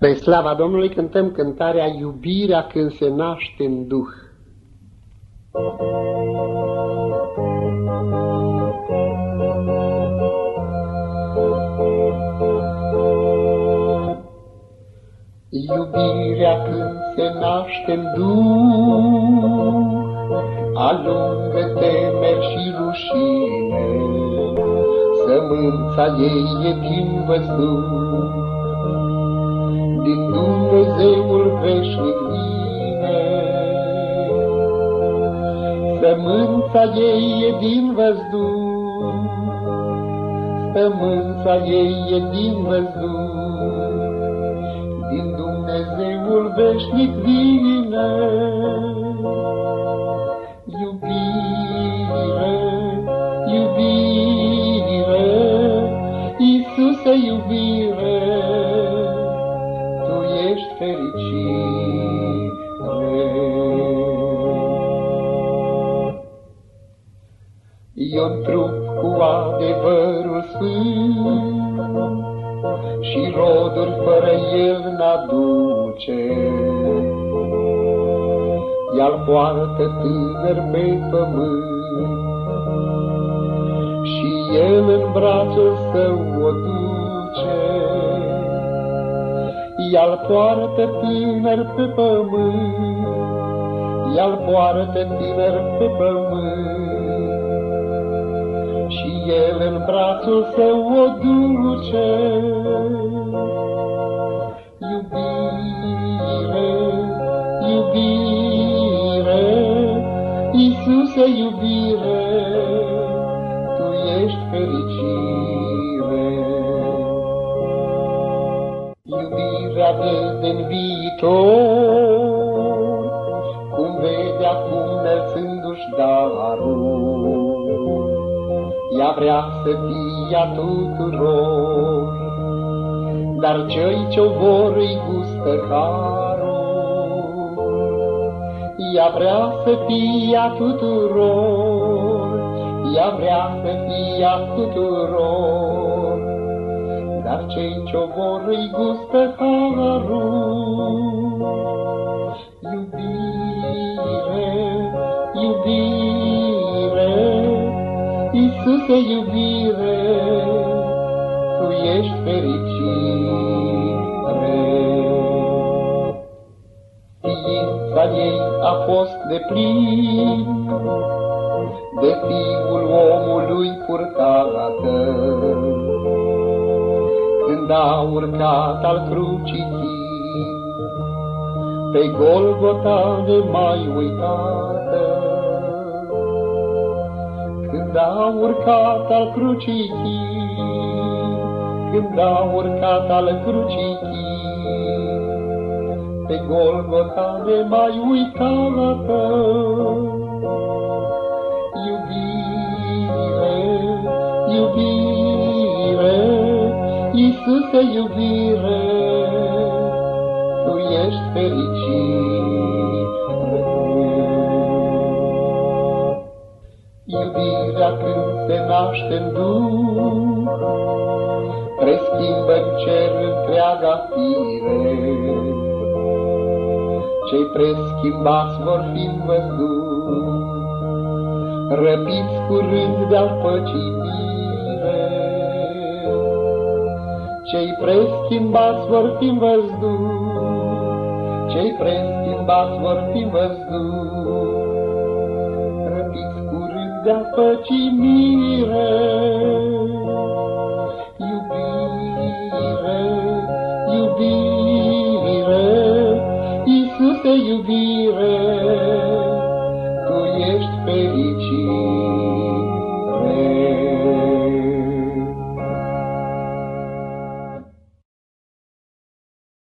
Pe slava Domnului cântăm cântarea Iubirea când se naște în Duh. Iubirea când se naște în Duh, alungă temeri și rușine, sămânța ei e din văzduh din Dumnezeul veșnic vine. Sămânța ei e din văzduh, Sămânța ei e din văzduh, Din Dumnezeul veșnic vine. Fericire. Eu trup cu adevărul sfânt și roduri fără el n-aduce. Iar poartă tânăr pe pământ și el în brațul său o duce i-al poartă tiner pe pământ, i-al poartă tiner pe pământ. Și el în brațul său o duce, iubire, iubire, Iisuse iubire, Tu ești fericire. Iubirea vede în viitor, cum vede acum înălțându-și darul. Ea vrea să fie a tuturor, dar cei ce-o vor îi gustă harul. Ea vrea să fie a tuturor, ea vrea să fie a tuturor, dar cei ce-o vor îi gustă harul. Iubire, iubire, Iisuse iubire, Tu ești fericire. Ființa ei a fost de plin, de Fiul omului purtată, când a urcat al crucii pe Golgota de mai uitată. Când a urcat al crucii când a urcat al crucii pe Golgota de mai uitată. Iubire, iubire, Iisuse iubire, Tu ești fericire. Iubirea când se naște în Duh, Preschimbă în cer întreaga fire. Cei preschimbați vor fi în văzduh, Răpiți curând de-al păcii Cei preschimbați vor fi văzduh, Cei preschimbați vor fi văzduh, Răpiți curând de-a păcimire. Iubire, iubire, Iisuse iubire,